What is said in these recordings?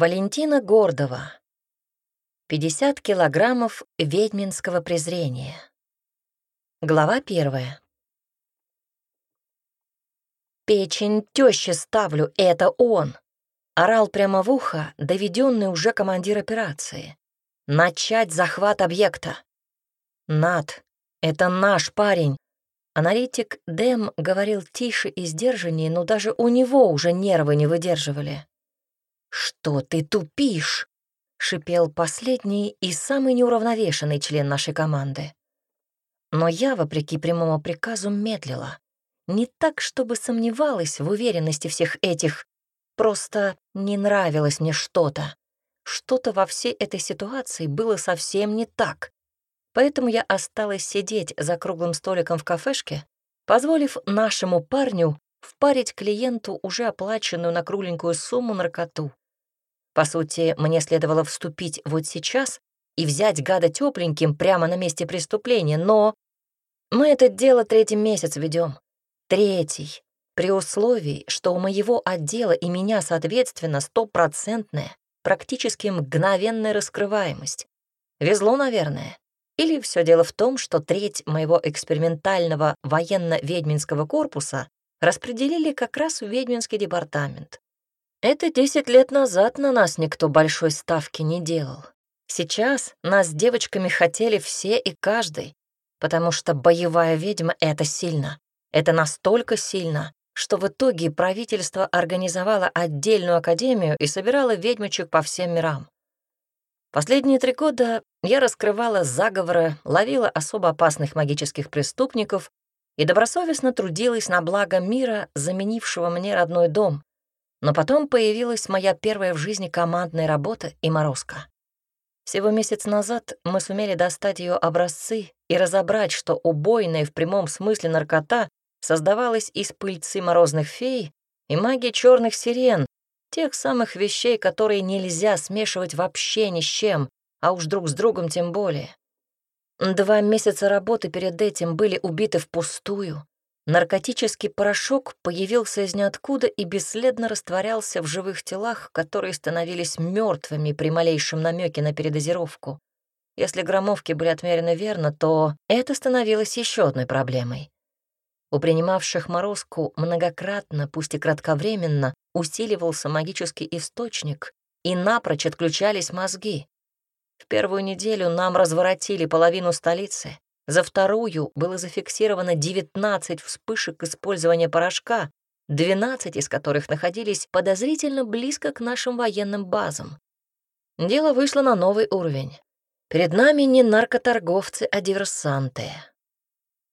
Валентина Гордова. 50 килограммов ведьминского презрения. Глава первая. «Печень тёще ставлю, это он!» Орал прямо в ухо, доведенный уже командир операции. «Начать захват объекта!» «Над, это наш парень!» Аналитик Дэм говорил тише и сдержаннее, но даже у него уже нервы не выдерживали. «Что ты тупишь?» — шипел последний и самый неуравновешенный член нашей команды. Но я, вопреки прямому приказу, медлила. Не так, чтобы сомневалась в уверенности всех этих, просто не нравилось мне что-то. Что-то во всей этой ситуации было совсем не так. Поэтому я осталась сидеть за круглым столиком в кафешке, позволив нашему парню впарить клиенту уже оплаченную на кругленькую сумму наркоту. По сути, мне следовало вступить вот сейчас и взять гада тепленьким прямо на месте преступления, но мы это дело третий месяц ведем. Третий. При условии, что у моего отдела и меня, соответственно, стопроцентная, практически мгновенная раскрываемость. Везло, наверное. Или все дело в том, что треть моего экспериментального военно-ведьминского корпуса распределили как раз в ведьминский департамент. Это десять лет назад на нас никто большой ставки не делал. Сейчас нас с девочками хотели все и каждый, потому что боевая ведьма — это сильно. Это настолько сильно, что в итоге правительство организовало отдельную академию и собирало ведьмочек по всем мирам. Последние три года я раскрывала заговоры, ловила особо опасных магических преступников и добросовестно трудилась на благо мира, заменившего мне родной дом, но потом появилась моя первая в жизни командная работа и морозка. Всего месяц назад мы сумели достать ее образцы и разобрать, что убойная в прямом смысле наркота создавалась из пыльцы морозных фей и магии черных сирен, тех самых вещей, которые нельзя смешивать вообще ни с чем, а уж друг с другом тем более. Два месяца работы перед этим были убиты впустую, Наркотический порошок появился из ниоткуда и бесследно растворялся в живых телах, которые становились мертвыми при малейшем намеке на передозировку. Если граммовки были отмерены верно, то это становилось еще одной проблемой. У принимавших морозку многократно, пусть и кратковременно, усиливался магический источник, и напрочь отключались мозги. В первую неделю нам разворотили половину столицы, за вторую было зафиксировано 19 вспышек использования порошка, 12 из которых находились подозрительно близко к нашим военным базам. Дело вышло на новый уровень. Перед нами не наркоторговцы, а диверсанты.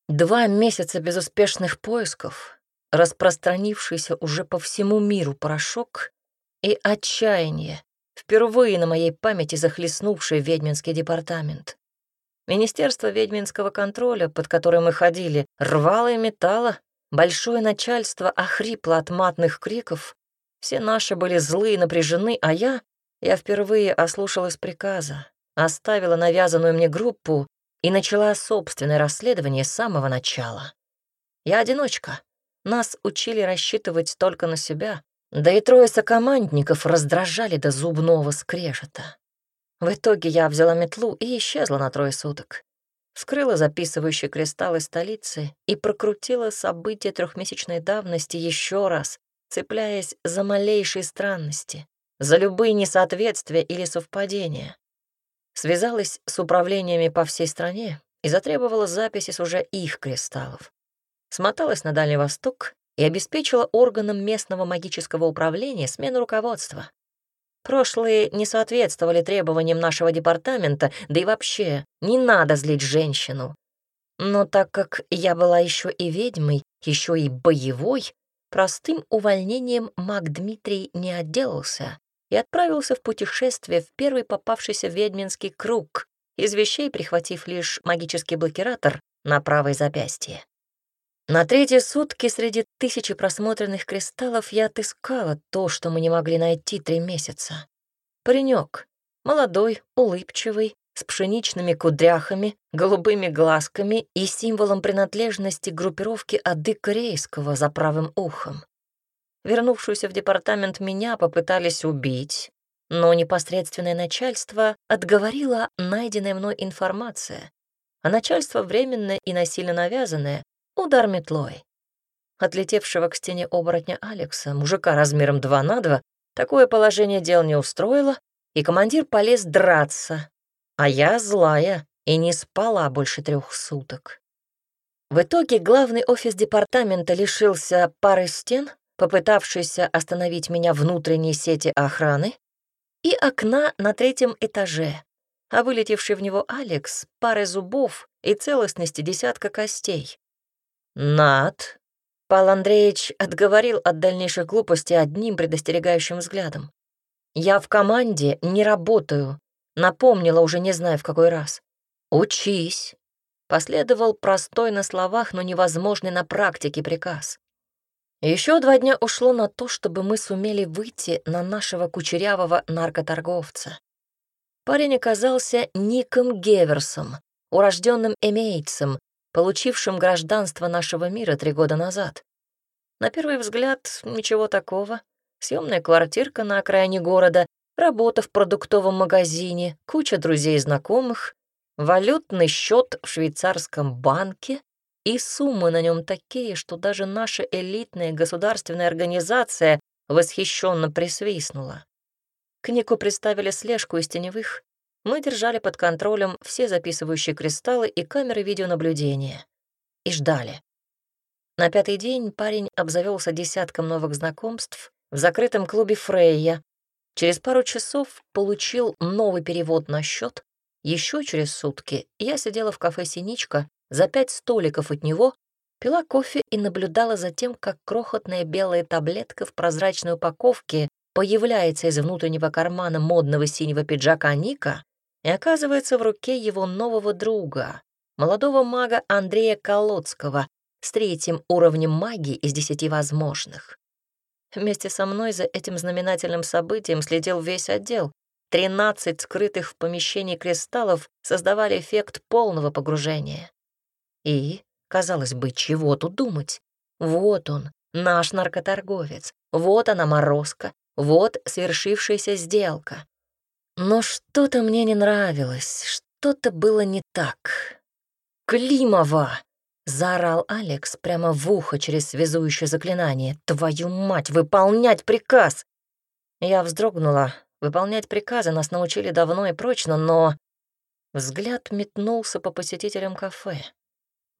Два месяца безуспешных поисков, распространившийся уже по всему миру порошок и отчаяние, впервые на моей памяти захлестнувший ведьминский департамент. Министерство ведьминского контроля, под которое мы ходили, рвало и метало. Большое начальство охрипло от матных криков. Все наши были злые и напряжены, а я... Я впервые ослушалась приказа, оставила навязанную мне группу и начала собственное расследование с самого начала. Я одиночка. Нас учили рассчитывать только на себя, да и трое сокомандников раздражали до зубного скрежета. В итоге я взяла метлу и исчезла на трое суток. Вскрыла записывающий кристалл из столицы и прокрутила события трехмесячной давности еще раз, цепляясь за малейшие странности, за любые несоответствия или совпадения. Связалась с управлениями по всей стране и затребовала записи с уже их кристаллов. Смоталась на Дальний Восток и обеспечила органам местного магического управления смену руководства. Прошлые не соответствовали требованиям нашего департамента, да и вообще, не надо злить женщину. Но так как я была еще и ведьмой, еще и боевой, простым увольнением маг Дмитрий не отделался и отправился в путешествие в первый попавшийся ведьминский круг, из вещей прихватив лишь магический блокиратор на правой запястье. На третьи сутки среди тысячи просмотренных кристаллов я отыскала то, что мы не могли найти три месяца. Паренек, молодой, улыбчивый, с пшеничными кудряхами, голубыми глазками и символом принадлежности группировки Ады Корейского за правым ухом. Вернувшуюся в департамент меня попытались убить, но непосредственное начальство отговорило найденная мной информация, а начальство временное и насильно навязанное — удар метлой. Отлетевшего к стене оборотня Алекса, мужика размером 2 на 2, такое положение дел не устроило, и командир полез драться, а я злая и не спала больше трех суток. В итоге главный офис департамента лишился пары стен, попытавшейся остановить меня внутренней сети охраны, и окна на третьем этаже, а вылетевший в него Алекс — пары зубов и целостности десятка костей. «Над!» — Павел Андреевич отговорил от дальнейших глупостей одним предостерегающим взглядом. «Я в команде не работаю», — напомнила уже не знаю в какой раз. «Учись!» — последовал простой на словах, но невозможный на практике приказ. Еще два дня ушло на то, чтобы мы сумели выйти на нашего кучерявого наркоторговца. Парень оказался Ником Геверсом, урожденным эмейцем, получившим гражданство нашего мира три года назад. На первый взгляд, ничего такого. Съемная квартирка на окраине города, работа в продуктовом магазине, куча друзей и знакомых, валютный счет в швейцарском банке и суммы на нем такие, что даже наша элитная государственная организация восхищенно присвистнула. К Нику представили слежку из теневых. Мы держали под контролем все записывающие кристаллы и камеры видеонаблюдения. И ждали. На пятый день парень обзавелся десятком новых знакомств в закрытом клубе Фрейя. Через пару часов получил новый перевод на счет. Еще через сутки я сидела в кафе «Синичка» за пять столиков от него, пила кофе и наблюдала за тем, как крохотная белая таблетка в прозрачной упаковке появляется из внутреннего кармана модного синего пиджака Ника и оказывается в руке его нового друга, молодого мага Андрея Колодского с третьим уровнем магии из десяти возможных. Вместе со мной за этим знаменательным событием следил весь отдел. Тринадцать скрытых в помещении кристаллов создавали эффект полного погружения. И, казалось бы, чего тут думать? Вот он, наш наркоторговец, вот она морозка, вот свершившаяся сделка. Но что-то мне не нравилось, что-то было не так. «Климова!» — заорал Алекс прямо в ухо через связующее заклинание. «Твою мать, выполнять приказ!» Я вздрогнула. Выполнять приказы нас научили давно и прочно, но... Взгляд метнулся по посетителям кафе.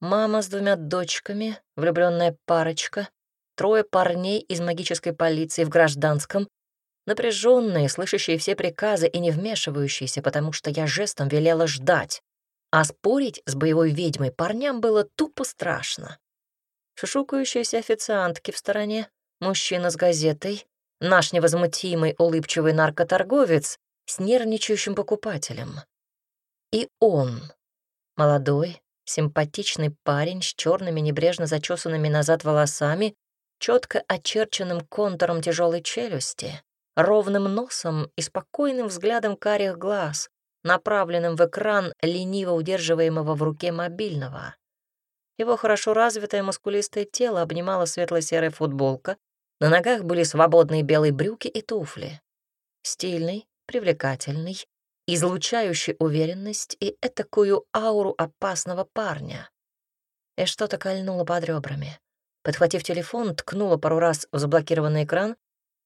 Мама с двумя дочками, влюбленная парочка, трое парней из магической полиции в гражданском, напряженные, слышащие все приказы и не вмешивающиеся, потому что я жестом велела ждать. А спорить с боевой ведьмой парням было тупо страшно. Шушукающиеся официантки в стороне, мужчина с газетой, наш невозмутимый улыбчивый наркоторговец с нервничающим покупателем. И он, молодой, Симпатичный парень с черными небрежно зачесанными назад волосами, четко очерченным контуром тяжелой челюсти, ровным носом и спокойным взглядом карих глаз, направленным в экран лениво удерживаемого в руке мобильного. Его хорошо развитое мускулистое тело обнимала светло-серая футболка, на ногах были свободные белые брюки и туфли. Стильный, привлекательный, излучающий уверенность и этакую ауру опасного парня. И что-то кольнуло под ребрами. Подхватив телефон, ткнула пару раз в заблокированный экран,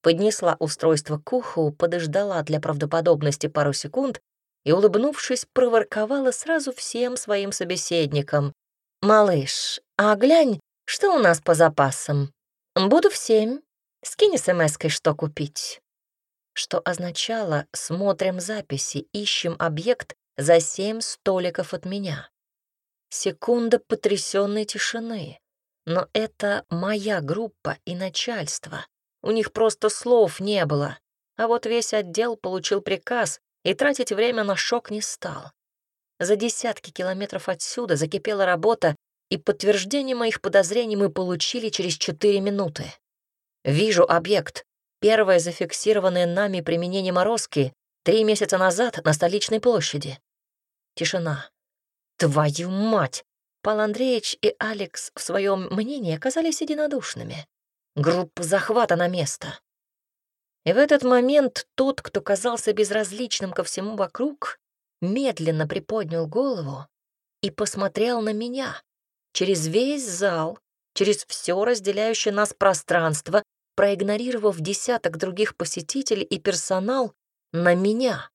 поднесла устройство к уху, подождала для правдоподобности пару секунд и, улыбнувшись, проворковала сразу всем своим собеседникам. «Малыш, а глянь, что у нас по запасам? Буду в семь. Скинь смс-кой, что купить» что означало «смотрим записи, ищем объект за семь столиков от меня». Секунда потрясенной тишины. Но это моя группа и начальство. У них просто слов не было. А вот весь отдел получил приказ и тратить время на шок не стал. За десятки километров отсюда закипела работа, и подтверждение моих подозрений мы получили через четыре минуты. Вижу объект. Первое зафиксированное нами применение морозки три месяца назад на столичной площади. Тишина. Твою мать! Пал Андреевич и Алекс в своем мнении оказались единодушными. Группа захвата на место. И в этот момент тот, кто казался безразличным ко всему вокруг, медленно приподнял голову и посмотрел на меня. Через весь зал, через все разделяющее нас пространство, проигнорировав десяток других посетителей и персонал, на меня.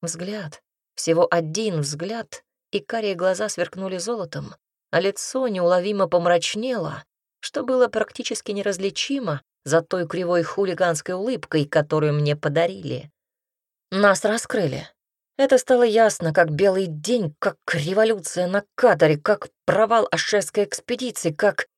Взгляд, всего один взгляд, и карие глаза сверкнули золотом, а лицо неуловимо помрачнело, что было практически неразличимо за той кривой хулиганской улыбкой, которую мне подарили. Нас раскрыли. Это стало ясно, как белый день, как революция на каторе, как провал ашерской экспедиции, как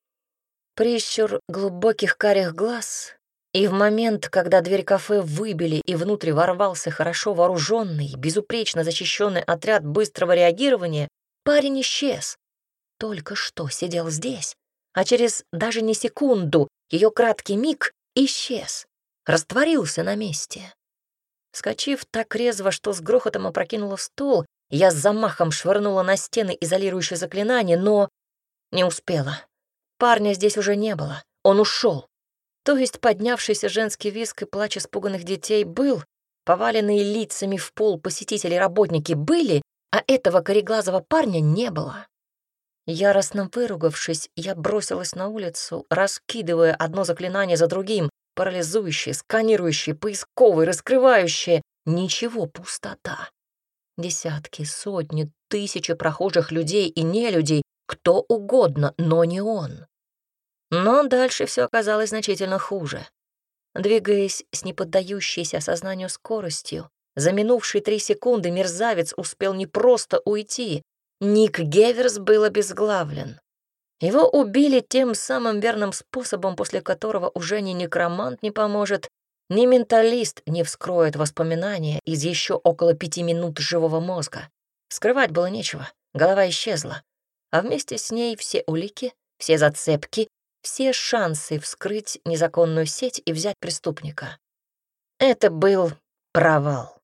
прищур глубоких карих глаз. И в момент, когда дверь кафе выбили и внутрь ворвался хорошо вооруженный, безупречно защищенный отряд быстрого реагирования, парень исчез. Только что сидел здесь, а через даже не секунду ее краткий миг исчез, растворился на месте. Скочив так резво, что с грохотом опрокинула стол, я с замахом швырнула на стены изолирующее заклинание, но не успела. Парня здесь уже не было, он ушел. То есть поднявшийся женский виск и плач испуганных детей был, поваленные лицами в пол посетители работники были, а этого кореглазого парня не было. Яростно выругавшись, я бросилась на улицу, раскидывая одно заклинание за другим, парализующее, сканирующее, поисковое, раскрывающее. Ничего, пустота. Десятки, сотни, тысячи прохожих людей и нелюдей, кто угодно, но не он. Но дальше все оказалось значительно хуже. Двигаясь с неподдающейся осознанию скоростью, за минувшие три секунды мерзавец успел не просто уйти. Ник Геверс был обезглавлен. Его убили тем самым верным способом, после которого уже ни некромант не поможет, ни менталист не вскроет воспоминания из еще около пяти минут живого мозга. Скрывать было нечего, голова исчезла, а вместе с ней все улики, все зацепки, все шансы вскрыть незаконную сеть и взять преступника. Это был провал.